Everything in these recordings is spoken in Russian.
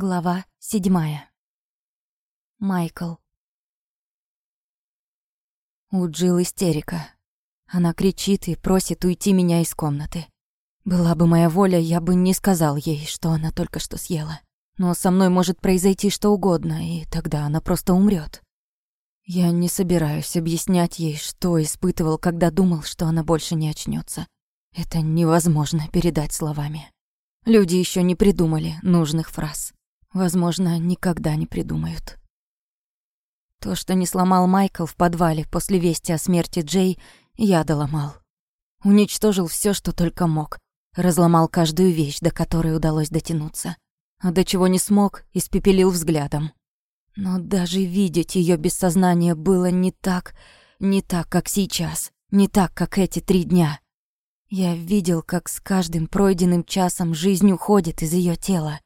Глава седьмая. Майкл. У Джилл истерика. Она кричит и просит уйти меня из комнаты. Была бы моя воля, я бы не сказал ей, что она только что съела. Но со мной может произойти что угодно, и тогда она просто умрет. Я не собираюсь объяснять ей, что испытывал, когда думал, что она больше не очнется. Это невозможно передать словами. Люди еще не придумали нужных фраз. Возможно, никогда не придумают. То, что не сломал Майкл в подвале после вести о смерти Джей, я доломал. Уничтожил все, что только мог. Разломал каждую вещь, до которой удалось дотянуться. А до чего не смог, испепелил взглядом. Но даже видеть ее без сознания было не так, не так, как сейчас, не так, как эти три дня. Я видел, как с каждым пройденным часом жизнь уходит из ее тела.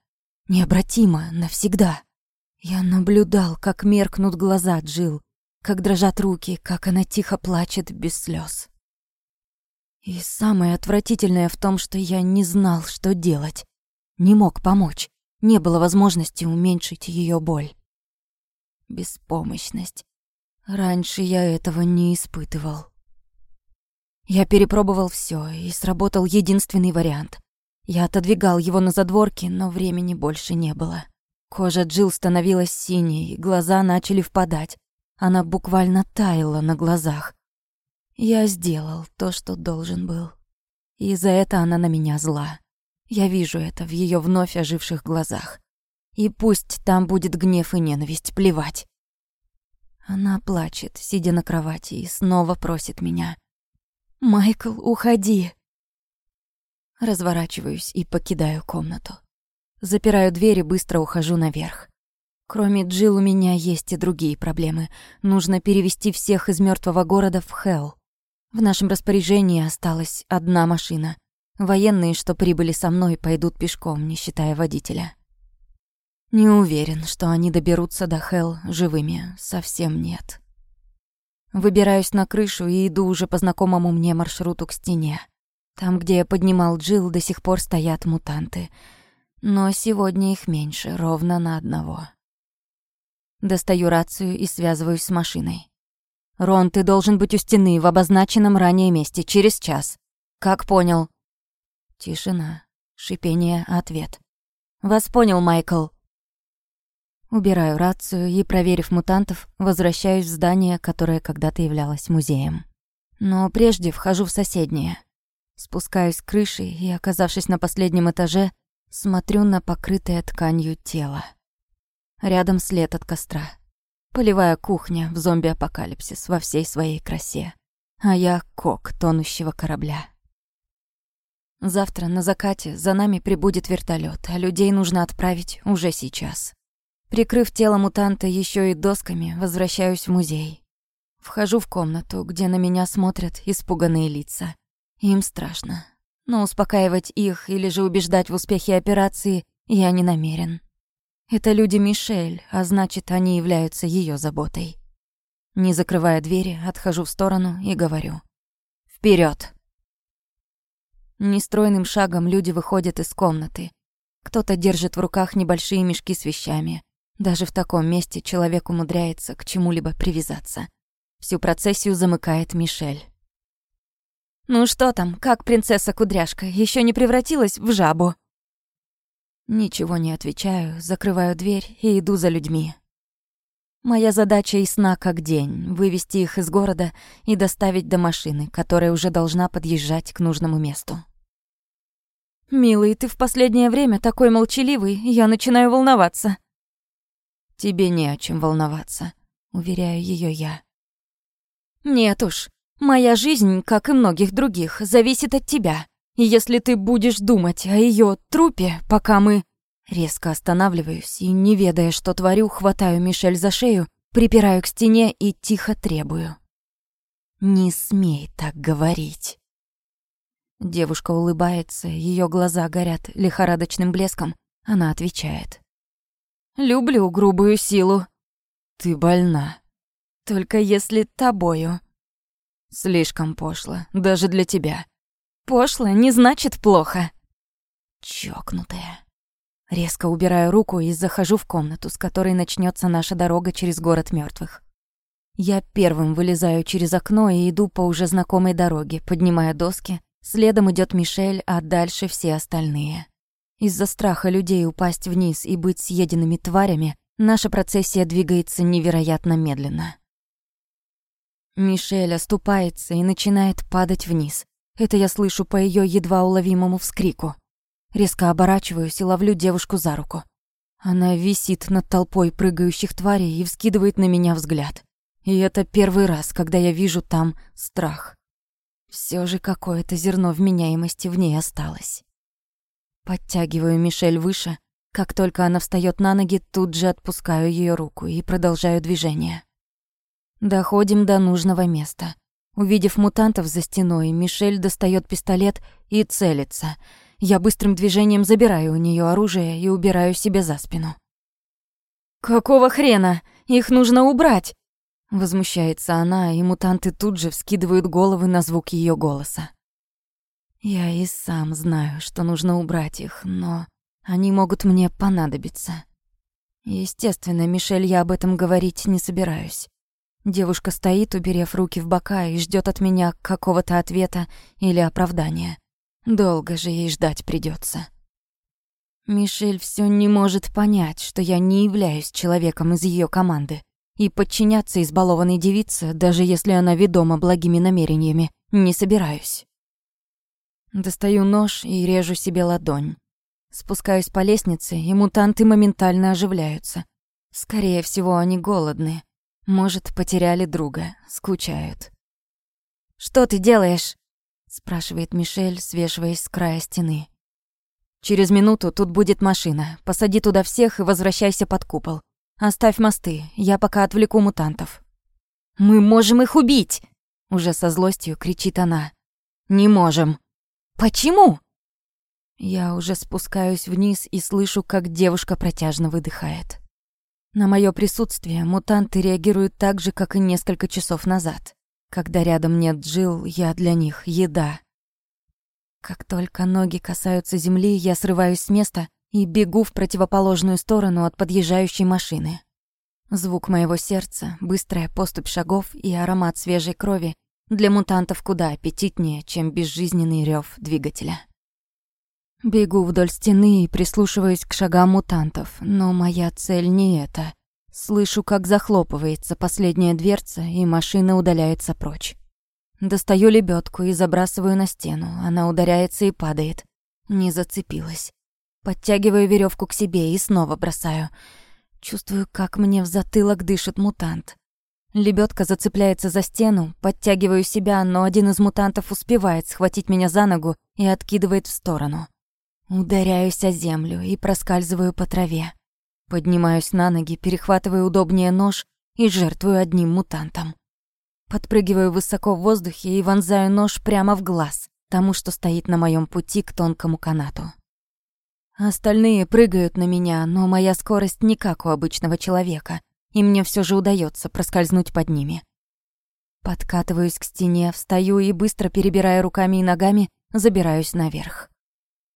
Необратимо, навсегда. Я наблюдал, как меркнут глаза Джил, как дрожат руки, как она тихо плачет без слез. И самое отвратительное в том, что я не знал, что делать. Не мог помочь. Не было возможности уменьшить ее боль. Беспомощность. Раньше я этого не испытывал. Я перепробовал все, и сработал единственный вариант. Я отодвигал его на задворки, но времени больше не было. Кожа Джил становилась синей, глаза начали впадать. Она буквально таяла на глазах. Я сделал то, что должен был. И за это она на меня зла. Я вижу это в ее вновь оживших глазах. И пусть там будет гнев и ненависть, плевать. Она плачет, сидя на кровати, и снова просит меня. «Майкл, уходи!» Разворачиваюсь и покидаю комнату. Запираю дверь и быстро ухожу наверх. Кроме Джилл у меня есть и другие проблемы. Нужно перевести всех из мертвого города в Хелл. В нашем распоряжении осталась одна машина. Военные, что прибыли со мной, пойдут пешком, не считая водителя. Не уверен, что они доберутся до Хелл живыми. Совсем нет. Выбираюсь на крышу и иду уже по знакомому мне маршруту к стене. Там, где я поднимал Джил, до сих пор стоят мутанты. Но сегодня их меньше, ровно на одного. Достаю рацию и связываюсь с машиной. «Рон, ты должен быть у стены в обозначенном ранее месте через час. Как понял?» Тишина. Шипение, ответ. «Вас понял, Майкл». Убираю рацию и, проверив мутантов, возвращаюсь в здание, которое когда-то являлось музеем. Но прежде вхожу в соседнее. Спускаюсь с крыши и, оказавшись на последнем этаже, смотрю на покрытое тканью тело. Рядом след от костра. Полевая кухня в зомби-апокалипсис во всей своей красе. А я — кок тонущего корабля. Завтра на закате за нами прибудет вертолет, а людей нужно отправить уже сейчас. Прикрыв тело мутанта еще и досками, возвращаюсь в музей. Вхожу в комнату, где на меня смотрят испуганные лица. Им страшно. Но успокаивать их или же убеждать в успехе операции я не намерен. Это люди Мишель, а значит, они являются ее заботой. Не закрывая двери, отхожу в сторону и говорю. Вперед! Нестройным шагом люди выходят из комнаты. Кто-то держит в руках небольшие мешки с вещами. Даже в таком месте человек умудряется к чему-либо привязаться. Всю процессию замыкает Мишель. «Ну что там, как принцесса-кудряшка, еще не превратилась в жабу?» Ничего не отвечаю, закрываю дверь и иду за людьми. Моя задача ясна как день — вывести их из города и доставить до машины, которая уже должна подъезжать к нужному месту. «Милый, ты в последнее время такой молчаливый, я начинаю волноваться». «Тебе не о чем волноваться», — уверяю ее я. «Нет уж, Моя жизнь, как и многих других, зависит от тебя. И если ты будешь думать о ее трупе, пока мы...» Резко останавливаюсь и, не ведая, что творю, хватаю Мишель за шею, припираю к стене и тихо требую. «Не смей так говорить». Девушка улыбается, ее глаза горят лихорадочным блеском. Она отвечает. «Люблю грубую силу». «Ты больна». «Только если тобою». Слишком пошло, даже для тебя. Пошло не значит плохо. Чокнутая. Резко убираю руку и захожу в комнату, с которой начнется наша дорога через город мертвых. Я первым вылезаю через окно и иду по уже знакомой дороге, поднимая доски. Следом идет Мишель, а дальше все остальные. Из-за страха людей упасть вниз и быть съеденными тварями, наша процессия двигается невероятно медленно. Мишель оступается и начинает падать вниз. Это я слышу по ее едва уловимому вскрику. Резко оборачиваюсь и ловлю девушку за руку. Она висит над толпой прыгающих тварей и вскидывает на меня взгляд. И это первый раз, когда я вижу там страх. Все же какое-то зерно вменяемости в ней осталось. Подтягиваю Мишель выше. Как только она встает на ноги, тут же отпускаю ее руку и продолжаю движение. Доходим до нужного места. Увидев мутантов за стеной, Мишель достает пистолет и целится — я быстрым движением забираю у нее оружие и убираю себе за спину. «Какого хрена? Их нужно убрать!» Возмущается она, и мутанты тут же вскидывают головы на звук ее голоса. Я и сам знаю, что нужно убрать их, но они могут мне понадобиться. Естественно, Мишель, я об этом говорить не собираюсь. Девушка стоит, уберев руки в бока, и ждет от меня какого-то ответа или оправдания. Долго же ей ждать придется. Мишель все не может понять, что я не являюсь человеком из ее команды. И подчиняться избалованной девице, даже если она ведома благими намерениями, не собираюсь. Достаю нож и режу себе ладонь. Спускаюсь по лестнице, и мутанты моментально оживляются. Скорее всего, они голодны. Может, потеряли друга, скучают. «Что ты делаешь?» спрашивает Мишель, свешиваясь с края стены. Через минуту тут будет машина. Посади туда всех и возвращайся под купол. Оставь мосты, я пока отвлеку мутантов. Мы можем их убить, уже со злостью кричит она. Не можем. Почему? Я уже спускаюсь вниз и слышу, как девушка протяжно выдыхает. На мое присутствие мутанты реагируют так же, как и несколько часов назад. Когда рядом нет Джил, я для них еда. Как только ноги касаются земли, я срываюсь с места и бегу в противоположную сторону от подъезжающей машины. Звук моего сердца, быстрая поступь шагов и аромат свежей крови для мутантов куда аппетитнее, чем безжизненный рев двигателя. Бегу вдоль стены и прислушиваюсь к шагам мутантов, но моя цель не это. Слышу, как захлопывается последняя дверца, и машина удаляется прочь. Достаю лебедку и забрасываю на стену. Она ударяется и падает. Не зацепилась. Подтягиваю веревку к себе и снова бросаю. Чувствую, как мне в затылок дышит мутант. Лебедка зацепляется за стену, подтягиваю себя, но один из мутантов успевает схватить меня за ногу и откидывает в сторону. Ударяюсь о землю и проскальзываю по траве. Поднимаюсь на ноги, перехватываю удобнее нож и жертвую одним мутантом. Подпрыгиваю высоко в воздухе и вонзаю нож прямо в глаз тому, что стоит на моем пути к тонкому канату. Остальные прыгают на меня, но моя скорость не как у обычного человека, и мне все же удается проскользнуть под ними. Подкатываюсь к стене, встаю и, быстро перебирая руками и ногами, забираюсь наверх.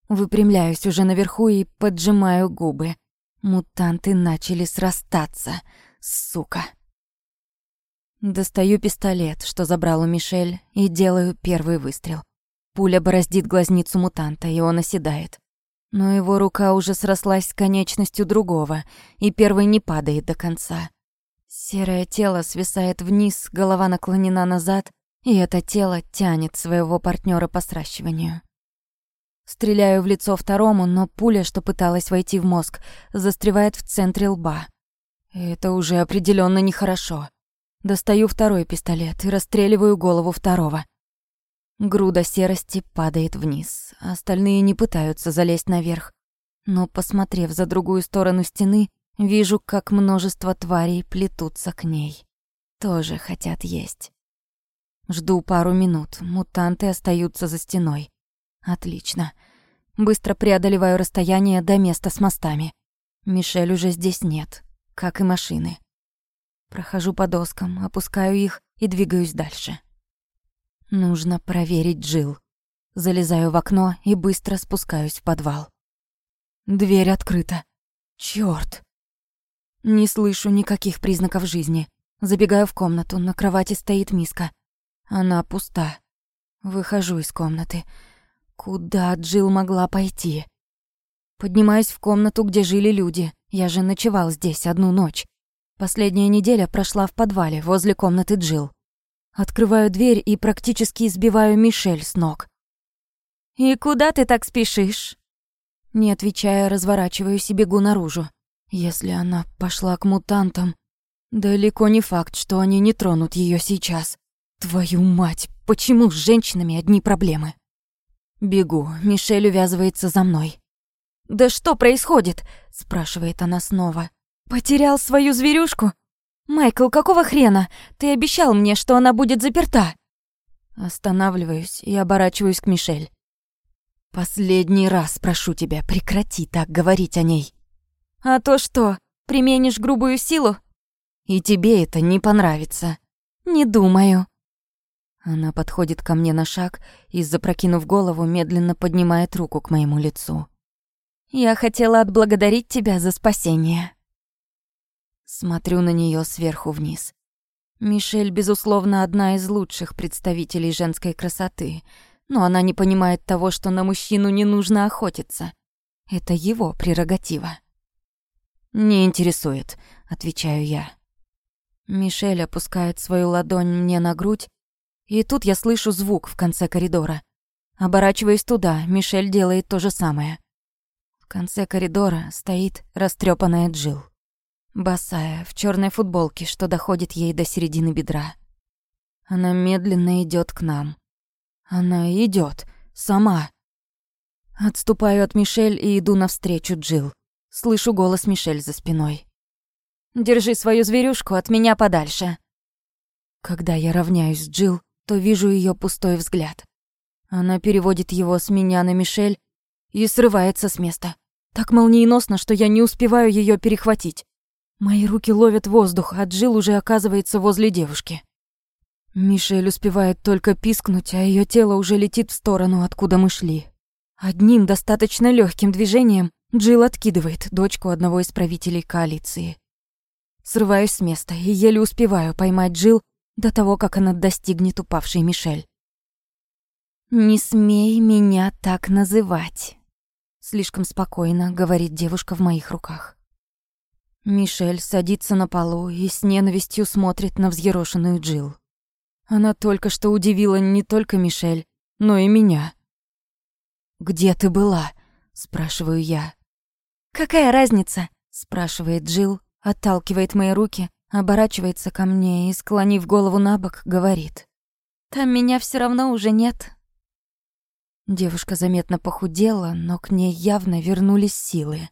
Выпрямляюсь уже наверху и поджимаю губы. Мутанты начали срастаться, сука. Достаю пистолет, что забрал у Мишель, и делаю первый выстрел. Пуля бороздит глазницу мутанта, и он оседает. Но его рука уже срослась с конечностью другого, и первый не падает до конца. Серое тело свисает вниз, голова наклонена назад, и это тело тянет своего партнера по сращиванию. Стреляю в лицо второму, но пуля, что пыталась войти в мозг, застревает в центре лба. Это уже определенно нехорошо. Достаю второй пистолет и расстреливаю голову второго. Груда серости падает вниз. Остальные не пытаются залезть наверх. Но, посмотрев за другую сторону стены, вижу, как множество тварей плетутся к ней. Тоже хотят есть. Жду пару минут, мутанты остаются за стеной. Отлично. Быстро преодолеваю расстояние до места с мостами. Мишель уже здесь нет, как и машины. Прохожу по доскам, опускаю их и двигаюсь дальше. Нужно проверить Джил. Залезаю в окно и быстро спускаюсь в подвал. Дверь открыта. Чёрт. Не слышу никаких признаков жизни. Забегаю в комнату, на кровати стоит миска. Она пуста. Выхожу из комнаты. Куда Джил могла пойти? Поднимаюсь в комнату, где жили люди. Я же ночевал здесь одну ночь. Последняя неделя прошла в подвале, возле комнаты Джил. Открываю дверь и практически избиваю Мишель с ног. «И куда ты так спешишь?» Не отвечая, разворачиваюсь и бегу наружу. Если она пошла к мутантам, далеко не факт, что они не тронут ее сейчас. Твою мать, почему с женщинами одни проблемы? Бегу, Мишель увязывается за мной. «Да что происходит?» – спрашивает она снова. «Потерял свою зверюшку? Майкл, какого хрена? Ты обещал мне, что она будет заперта!» Останавливаюсь и оборачиваюсь к Мишель. «Последний раз прошу тебя, прекрати так говорить о ней». «А то что, применишь грубую силу?» «И тебе это не понравится». «Не думаю». Она подходит ко мне на шаг и, запрокинув голову, медленно поднимает руку к моему лицу. «Я хотела отблагодарить тебя за спасение». Смотрю на нее сверху вниз. Мишель, безусловно, одна из лучших представителей женской красоты, но она не понимает того, что на мужчину не нужно охотиться. Это его прерогатива. «Не интересует», — отвечаю я. Мишель опускает свою ладонь мне на грудь и тут я слышу звук в конце коридора. Оборачиваясь туда, Мишель делает то же самое. В конце коридора стоит растрепанная Джил, босая, в черной футболке, что доходит ей до середины бедра. Она медленно идет к нам. Она идет сама. Отступаю от Мишель и иду навстречу Джил. Слышу голос Мишель за спиной. «Держи свою зверюшку от меня подальше». Когда я равняюсь с Джил, то вижу ее пустой взгляд. Она переводит его с меня на Мишель и срывается с места. Так молниеносно, что я не успеваю ее перехватить. Мои руки ловят воздух, а Джилл уже оказывается возле девушки. Мишель успевает только пискнуть, а ее тело уже летит в сторону, откуда мы шли. Одним достаточно легким движением Джилл откидывает дочку одного из правителей коалиции. Срываюсь с места и еле успеваю поймать Джилл до того, как она достигнет упавшей Мишель. «Не смей меня так называть», — слишком спокойно говорит девушка в моих руках. Мишель садится на полу и с ненавистью смотрит на взъерошенную Джил. Она только что удивила не только Мишель, но и меня. «Где ты была?» — спрашиваю я. «Какая разница?» — спрашивает Джил, отталкивает мои руки Оборачивается ко мне и, склонив голову на бок, говорит. «Там меня все равно уже нет». Девушка заметно похудела, но к ней явно вернулись силы.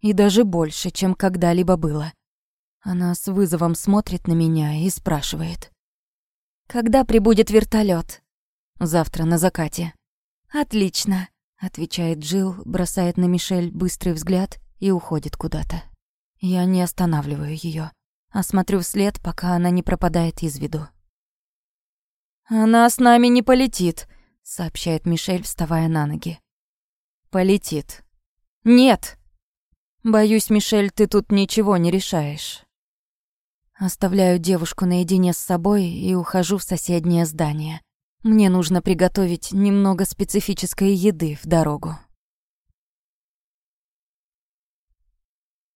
И даже больше, чем когда-либо было. Она с вызовом смотрит на меня и спрашивает. «Когда прибудет вертолет? «Завтра на закате». «Отлично», — отвечает Джилл, бросает на Мишель быстрый взгляд и уходит куда-то. Я не останавливаю ее а смотрю вслед, пока она не пропадает из виду. «Она с нами не полетит», — сообщает Мишель, вставая на ноги. «Полетит». «Нет!» «Боюсь, Мишель, ты тут ничего не решаешь». Оставляю девушку наедине с собой и ухожу в соседнее здание. Мне нужно приготовить немного специфической еды в дорогу.